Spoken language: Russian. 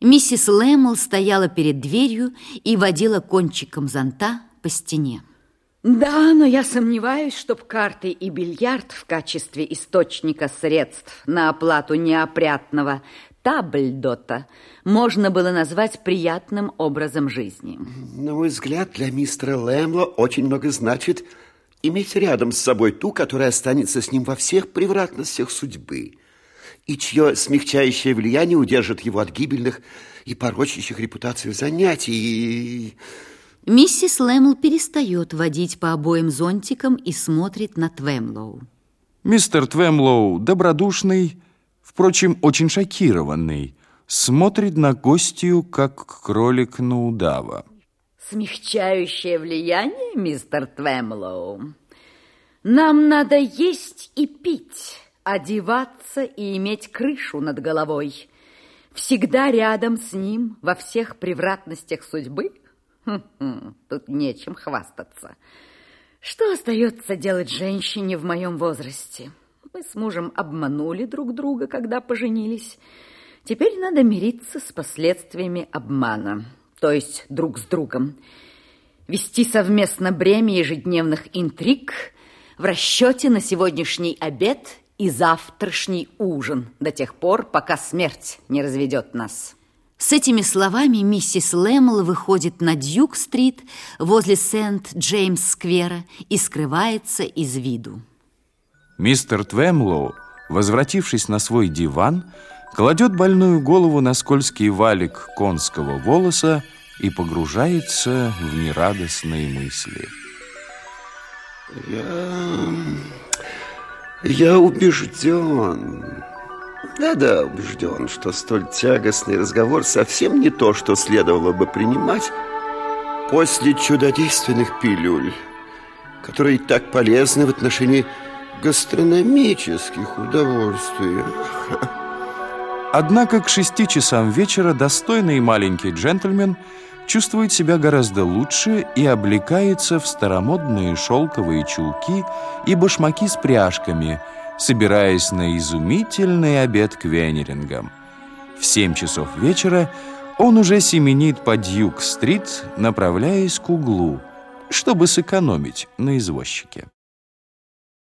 Миссис Лэмл стояла перед дверью и водила кончиком зонта по стене. Да, но я сомневаюсь, чтоб карты и бильярд в качестве источника средств на оплату неопрятного табльдота можно было назвать приятным образом жизни. На мой взгляд, для мистера Лэмла очень много значит иметь рядом с собой ту, которая останется с ним во всех превратностях судьбы и чье смягчающее влияние удержит его от гибельных и порочащих репутацию занятий. Миссис Лэмл перестает водить по обоим зонтикам и смотрит на Твемлоу. Мистер Твемлоу, добродушный, впрочем, очень шокированный, смотрит на гостью, как кролик на удава. Смягчающее влияние, мистер Твемлоу? Нам надо есть и пить, одеваться и иметь крышу над головой. Всегда рядом с ним во всех превратностях судьбы – Тут нечем хвастаться. Что остается делать женщине в моем возрасте? Мы с мужем обманули друг друга, когда поженились. Теперь надо мириться с последствиями обмана, то есть друг с другом. Вести совместно бремя ежедневных интриг в расчете на сегодняшний обед и завтрашний ужин до тех пор, пока смерть не разведет нас. С этими словами миссис Лэмл выходит на Дьюк-стрит возле Сент-Джеймс-сквера и скрывается из виду. Мистер Твемлоу, возвратившись на свой диван, кладет больную голову на скользкий валик конского волоса и погружается в нерадостные мысли. Я... Я убежден, да-да, убежден, что столь тягостный разговор совсем не то, что следовало бы принимать после чудодейственных пилюль, которые так полезны в отношении гастрономических удовольствий. Однако к шести часам вечера достойный маленький джентльмен чувствует себя гораздо лучше и облекается в старомодные шелковые чулки и башмаки с пряжками – собираясь на изумительный обед к Венерингам. В семь часов вечера он уже семенит по Дьюк-стрит, направляясь к углу, чтобы сэкономить на извозчике.